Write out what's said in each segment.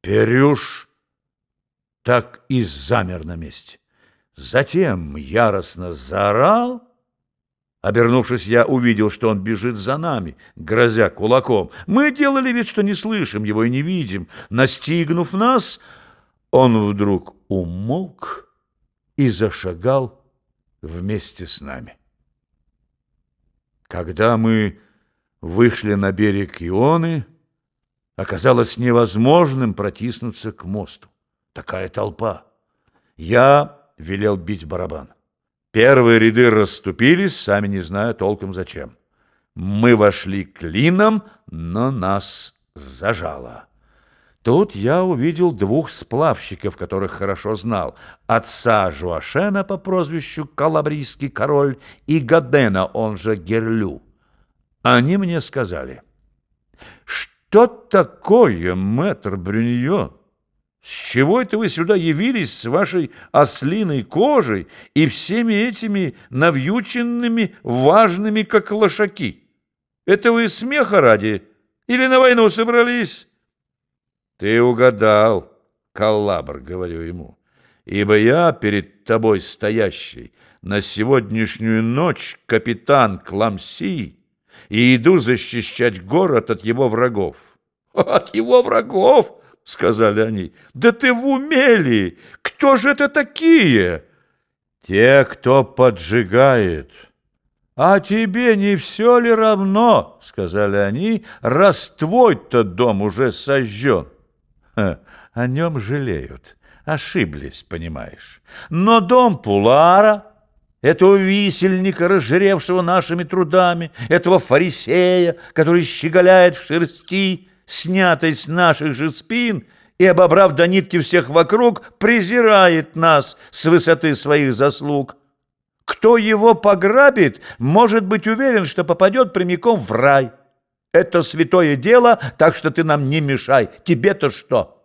Перюш так и замер на месте. Затем яростно заорал. Обернувшись, я увидел, что он бежит за нами, грозя кулаком. Мы делали вид, что не слышим его и не видим. Настигнув нас, он вдруг умолк и зашагал вместе с нами. Когда мы вышли на берег Ионы, оказалось невозможным протиснуться к мосту. Такая толпа. Я велел бить барабан. Первые ряды расступились, сами не зная толком зачем. Мы вошли клином, но нас зажало. Тут я увидел двух сплавщиков, которых хорошо знал. Отца Жуашена по прозвищу Калабрийский король и Гадена, он же Герлю. Они мне сказали, «Что такое, мэтр Брюньон? С чего это вы сюда явились с вашей ослиной кожей и всеми этими навьюченными, важными, как лошаки? Это вы смеха ради или на войну собрались?» «Ты угадал, Калабр», — говорю ему, «ибо я перед тобой стоящий на сегодняшнюю ночь капитан Кламси и иду защищать город от его врагов». «От его врагов?» — сказали они. «Да ты в умели! Кто же это такие?» «Те, кто поджигает». «А тебе не все ли равно, — сказали они, — раз твой-то дом уже сожжен?» О нем жалеют. Ошиблись, понимаешь. Но дом Пулара, этого висельника, разжиревшего нашими трудами, этого фарисея, который щеголяет в шерсти, снятой с наших же спин, и, обобрав до нитки всех вокруг, презирает нас с высоты своих заслуг. Кто его пограбит, может быть уверен, что попадет прямиком в рай. Это святое дело, так что ты нам не мешай. Тебе-то что?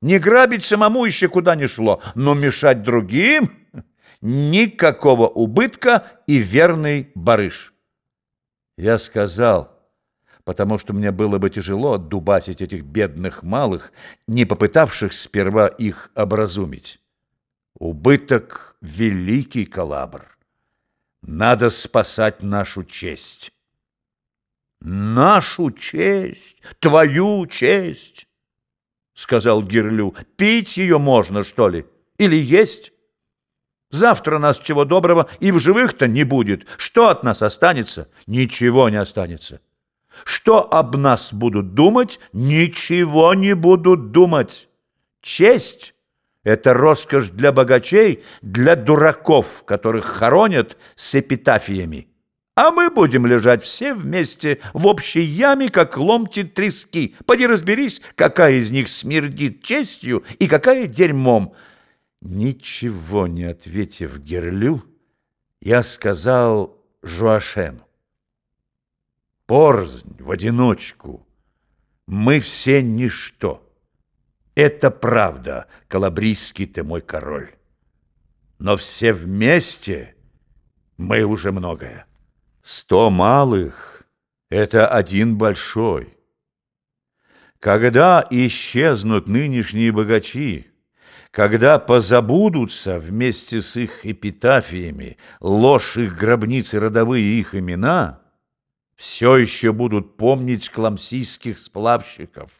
Не грабить самому еще куда не шло, но мешать другим — никакого убытка и верный барыш. Я сказал, потому что мне было бы тяжело отдубасить этих бедных малых, не попытавших сперва их образумить. Убыток — великий калабр. Надо спасать нашу честь. Нашу честь, твою честь, сказал Гирлю. Пить ее можно, что ли? Или есть? Завтра нас чего доброго и в живых-то не будет. Что от нас останется? Ничего не останется. Что об нас будут думать? Ничего не будут думать. Честь — это роскошь для богачей, для дураков, которых хоронят с эпитафиями а мы будем лежать все вместе в общей яме, как ломти трески. Поди разберись, какая из них смердит честью и какая дерьмом. Ничего не ответив Герлю, я сказал Жуашену. Порзнь, в одиночку, мы все ничто. Это правда, калабрийский ты мой король. Но все вместе мы уже многое. Сто малых — это один большой. Когда исчезнут нынешние богачи, когда позабудутся вместе с их эпитафиями ложь их гробниц и родовые их имена, все еще будут помнить кламсийских сплавщиков.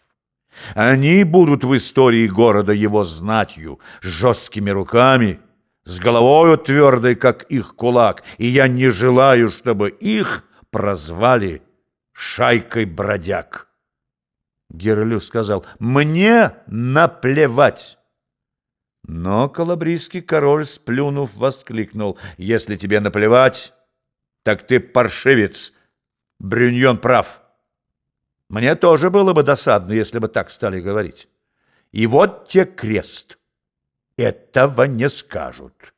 Они будут в истории города его знатью, жесткими руками — с головою твердой, как их кулак, и я не желаю, чтобы их прозвали шайкой бродяг. Герлю сказал, мне наплевать. Но калабрийский король, сплюнув, воскликнул, если тебе наплевать, так ты паршивец, Брюньон прав. Мне тоже было бы досадно, если бы так стали говорить. И вот те крест этого не скажут.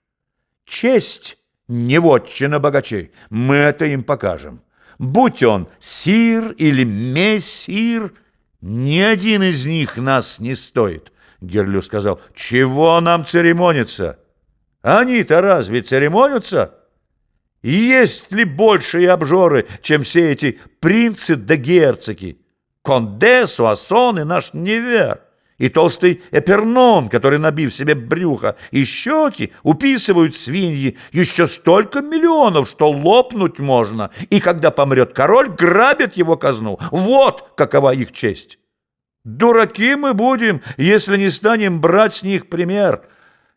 Честь не вотчина богачей, мы это им покажем. Будь он сир или мессир, ни один из них нас не стоит. Герлю сказал, чего нам церемониться? Они-то разве церемонятся? Есть ли большие обжоры, чем все эти принцы да герцоги? Конде, Суассон и наш Невер? и толстый эпернон, который, набив себе брюхо и щеки, уписывают свиньи еще столько миллионов, что лопнуть можно, и когда помрет король, грабят его казну. Вот какова их честь. Дураки мы будем, если не станем брать с них пример.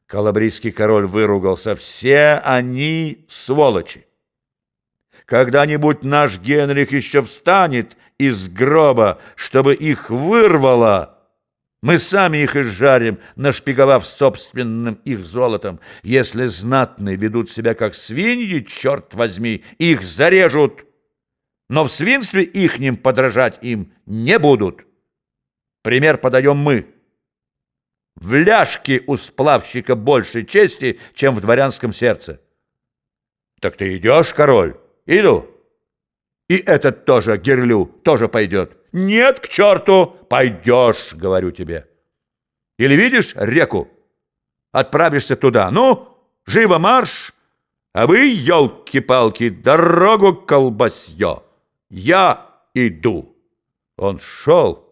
Калабрийский король выругался. Все они сволочи. Когда-нибудь наш Генрих еще встанет из гроба, чтобы их вырвало, мы сами их изжарим, нашпиговав собственным их золотом. Если знатные ведут себя как свиньи, черт возьми, их зарежут. Но в свинстве ихним подражать им не будут. Пример подаем мы. В ляжке у сплавщика больше чести, чем в дворянском сердце. Так ты идешь, король? Иду. И этот тоже, Герлю, тоже пойдет. Нет, к черту, пойдешь, говорю тебе. Или видишь реку? Отправишься туда. Ну, живо марш, а вы, елки-палки, дорогу колбасье. Я иду. Он шел,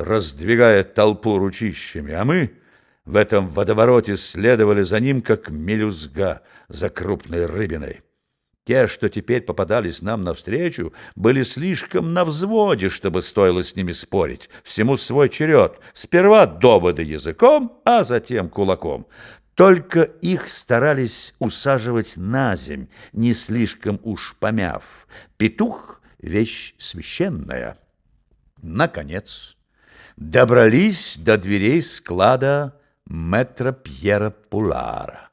раздвигая толпу ручищами, а мы в этом водовороте следовали за ним, как мелюзга за крупной рыбиной. Те, что теперь попадались нам навстречу, были слишком на взводе, чтобы стоило с ними спорить. Всему свой черед. Сперва доводы языком, а затем кулаком. Только их старались усаживать на земь, не слишком уж помяв. Петух — вещь священная. Наконец, добрались до дверей склада метра Пьера Пулара.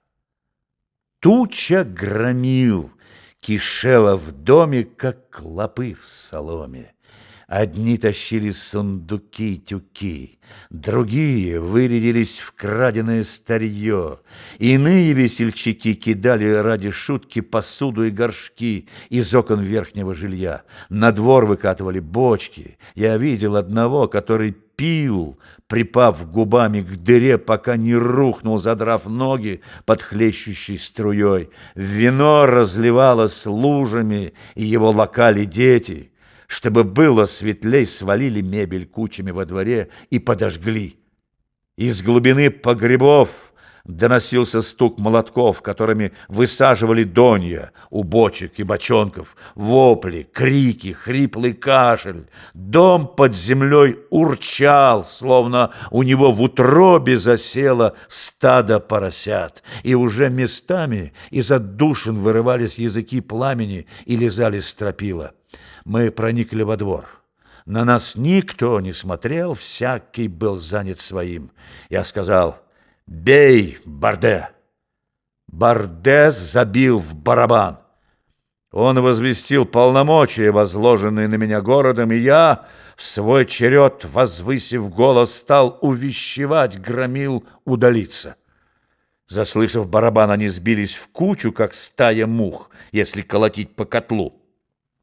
Туча громил — кишела в доме, как клопы в соломе. Одни тащили сундуки тюки, другие вырядились в краденое старье. Иные весельчаки кидали ради шутки посуду и горшки из окон верхнего жилья. На двор выкатывали бочки. Я видел одного, который пил, припав губами к дыре, пока не рухнул, задрав ноги под хлещущей струей. Вино разливалось лужами, и его локали дети. Чтобы было светлей, свалили мебель кучами во дворе и подожгли. Из глубины погребов доносился стук молотков, которыми высаживали донья у бочек и бочонков, вопли, крики, хриплый кашель. Дом под землей урчал, словно у него в утробе засело стадо поросят, и уже местами из отдушин вырывались языки пламени и лизали стропила. Мы проникли во двор. На нас никто не смотрел, всякий был занят своим. Я сказал «Бей, Барде!» Барде забил в барабан. Он возвестил полномочия, возложенные на меня городом, и я, в свой черед, возвысив голос, стал увещевать громил удалиться. Заслышав барабан, они сбились в кучу, как стая мух, если колотить по котлу.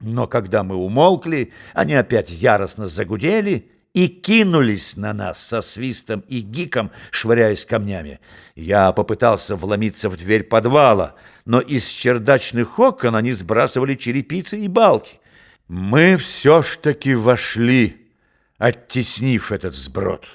Но когда мы умолкли, они опять яростно загудели и кинулись на нас со свистом и гиком, швыряясь камнями. Я попытался вломиться в дверь подвала, но из чердачных окон они сбрасывали черепицы и балки. Мы все ж таки вошли, оттеснив этот сброд.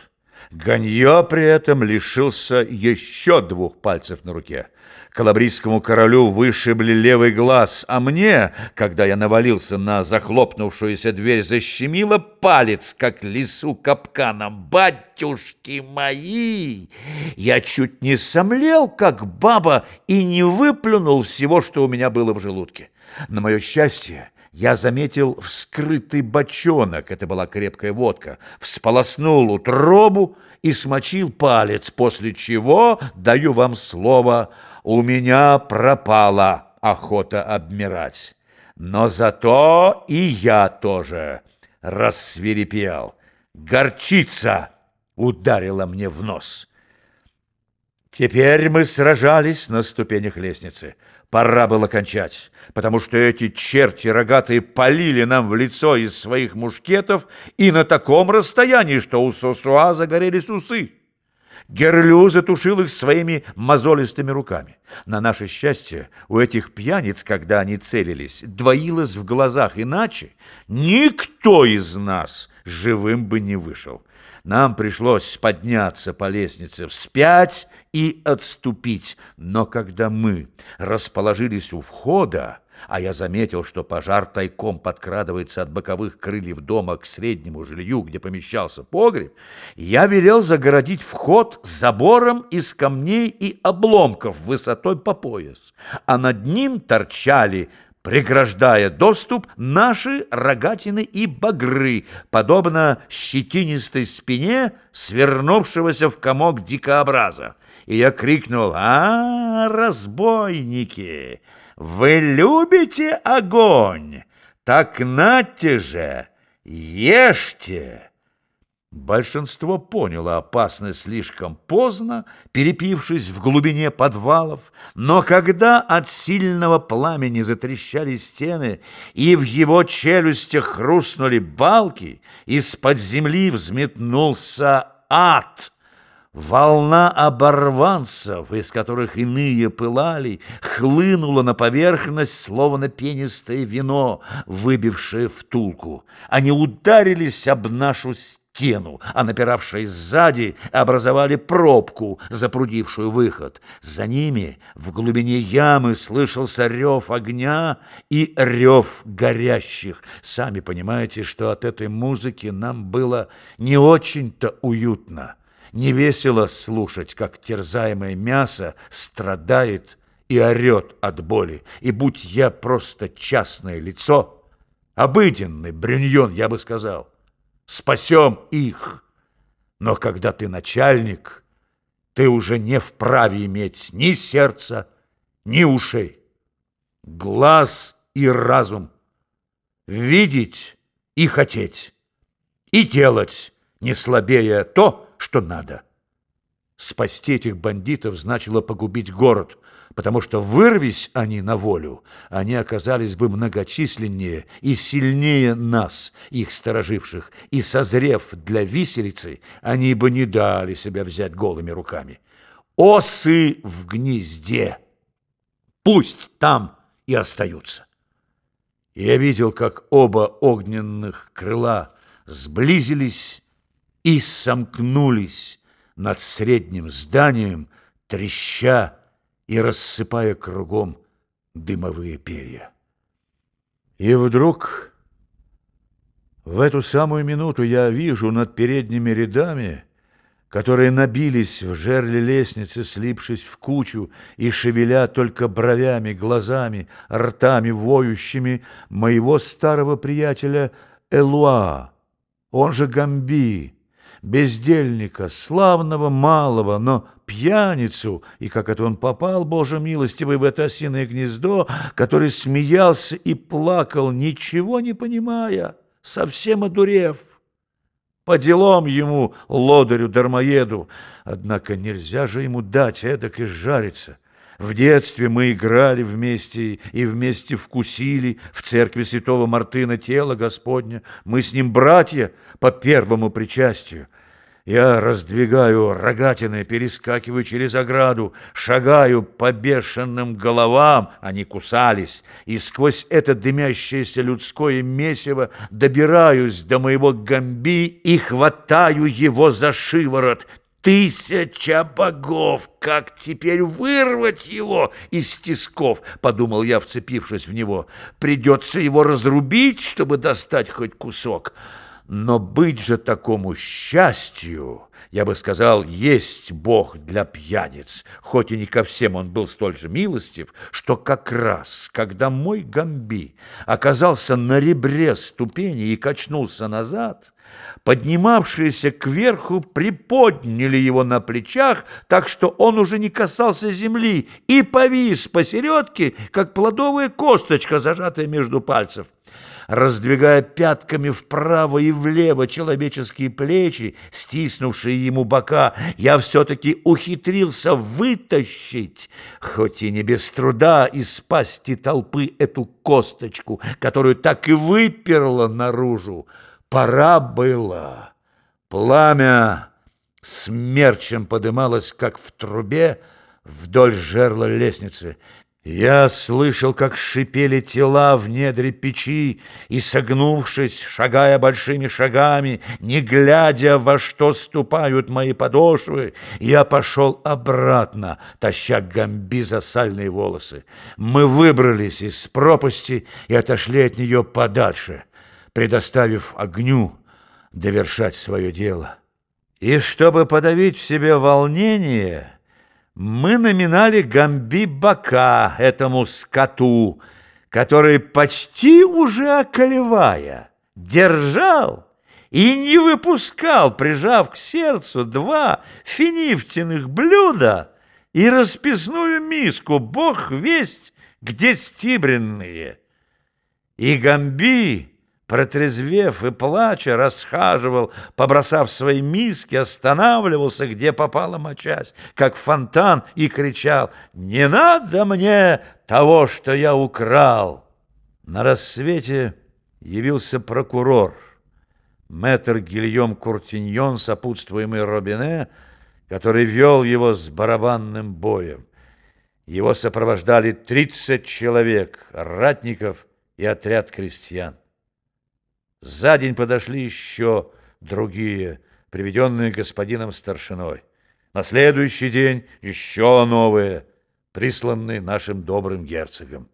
Ганье при этом лишился еще двух пальцев на руке. Калабрийскому королю вышибли левый глаз, а мне, когда я навалился на захлопнувшуюся дверь, защемило палец, как лису капканом. Батюшки мои! Я чуть не сомлел, как баба, и не выплюнул всего, что у меня было в желудке. На мое счастье, я заметил вскрытый бочонок, это была крепкая водка, всполоснул утробу и смочил палец, после чего, даю вам слово, у меня пропала охота обмирать. Но зато и я тоже рассверепел. Горчица ударила мне в нос. Теперь мы сражались на ступенях лестницы. Пора было кончать, потому что эти черти рогатые полили нам в лицо из своих мушкетов и на таком расстоянии, что у Сосуа загорелись усы. Герлю затушил их своими мозолистыми руками. На наше счастье, у этих пьяниц, когда они целились, двоилось в глазах, иначе никто из нас живым бы не вышел. Нам пришлось подняться по лестнице вспять и отступить, но когда мы расположились у входа, а я заметил, что пожар тайком подкрадывается от боковых крыльев дома к среднему жилью, где помещался погреб, я велел загородить вход забором из камней и обломков высотой по пояс, а над ним торчали преграждая доступ наши рогатины и багры, подобно щетинистой спине свернувшегося в комок дикообраза. И я крикнул «А, разбойники!» Вы любите огонь? Так нате же, ешьте!» Большинство поняло опасность слишком поздно, перепившись в глубине подвалов, но когда от сильного пламени затрещали стены и в его челюстях хрустнули балки, из-под земли взметнулся ад — Волна оборванцев, из которых иные пылали, хлынула на поверхность, словно пенистое вино, выбившее втулку. Они ударились об нашу стену, а напиравшие сзади образовали пробку, запрудившую выход. За ними в глубине ямы слышался рев огня и рев горящих. Сами понимаете, что от этой музыки нам было не очень-то уютно. Не весело слушать, как терзаемое мясо страдает и орет от боли. И будь я просто частное лицо, обыденный брюньон, я бы сказал, спасем их. Но когда ты начальник, ты уже не вправе иметь ни сердца, ни ушей, глаз и разум, видеть и хотеть, и делать не слабее то, что надо. Спасти этих бандитов значило погубить город, потому что вырвись они на волю, они оказались бы многочисленнее и сильнее нас, их стороживших, и, созрев для виселицы, они бы не дали себя взять голыми руками. Осы в гнезде, пусть там и остаются. Я видел, как оба огненных крыла сблизились и сомкнулись над средним зданием, треща и рассыпая кругом дымовые перья. И вдруг в эту самую минуту я вижу над передними рядами, которые набились в жерле лестницы, слипшись в кучу и шевеля только бровями, глазами, ртами воющими, моего старого приятеля Элуа, он же Гамби, бездельника, славного малого, но пьяницу, и как это он попал, Боже милостивый, в это осиное гнездо, который смеялся и плакал, ничего не понимая, совсем одурев. По делам ему, лодырю-дармоеду, однако нельзя же ему дать эдак изжариться. В детстве мы играли вместе и вместе вкусили в церкви святого Мартына тело Господня. Мы с ним братья по первому причастию. Я раздвигаю рогатины, перескакиваю через ограду, шагаю по бешеным головам, они кусались, и сквозь это дымящееся людское месиво добираюсь до моего гамби и хватаю его за шиворот. Тысяча богов! Как теперь вырвать его из тисков? Подумал я, вцепившись в него. Придется его разрубить, чтобы достать хоть кусок. Но быть же такому счастью, я бы сказал, есть Бог для пьяниц, хоть и не ко всем он был столь же милостив, что как раз, когда мой Гамби оказался на ребре ступени и качнулся назад, поднимавшиеся кверху приподняли его на плечах, так что он уже не касался земли и повис посередке, как плодовая косточка, зажатая между пальцев. Раздвигая пятками вправо и влево человеческие плечи, стиснувшие ему бока, я все-таки ухитрился вытащить, хоть и не без труда, из пасти толпы эту косточку, которую так и выперла наружу. Пора было. Пламя смерчем подымалась, как в трубе, вдоль жерла лестницы. Я слышал, как шипели тела в недре печи, и, согнувшись, шагая большими шагами, не глядя, во что ступают мои подошвы, я пошел обратно, таща гамби сальные волосы. Мы выбрались из пропасти и отошли от нее подальше, предоставив огню довершать свое дело. И чтобы подавить в себе волнение мы номинали Гамби Бака этому скоту, который почти уже околевая держал и не выпускал, прижав к сердцу два финифтиных блюда и расписную миску, бог весть, где стибренные. И Гамби Протрезвев и плача, расхаживал, побросав свои миски, останавливался, где попала мочась, как фонтан, и кричал «Не надо мне того, что я украл!» На рассвете явился прокурор, мэтр Гильем Куртиньон, сопутствуемый Робине, который вел его с барабанным боем. Его сопровождали тридцать человек, ратников и отряд крестьян. За день подошли еще другие, приведенные господином старшиной. На следующий день еще новые, присланные нашим добрым герцогом.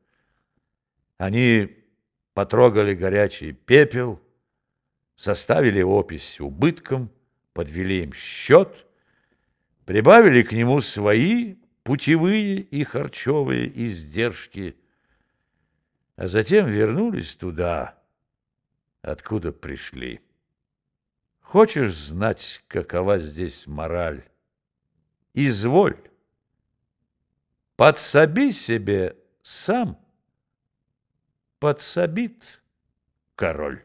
Они потрогали горячий пепел, составили опись убыткам, подвели им счет, прибавили к нему свои путевые и харчевые издержки, а затем вернулись туда, откуда пришли. Хочешь знать, какова здесь мораль? Изволь. Подсоби себе сам, подсобит король.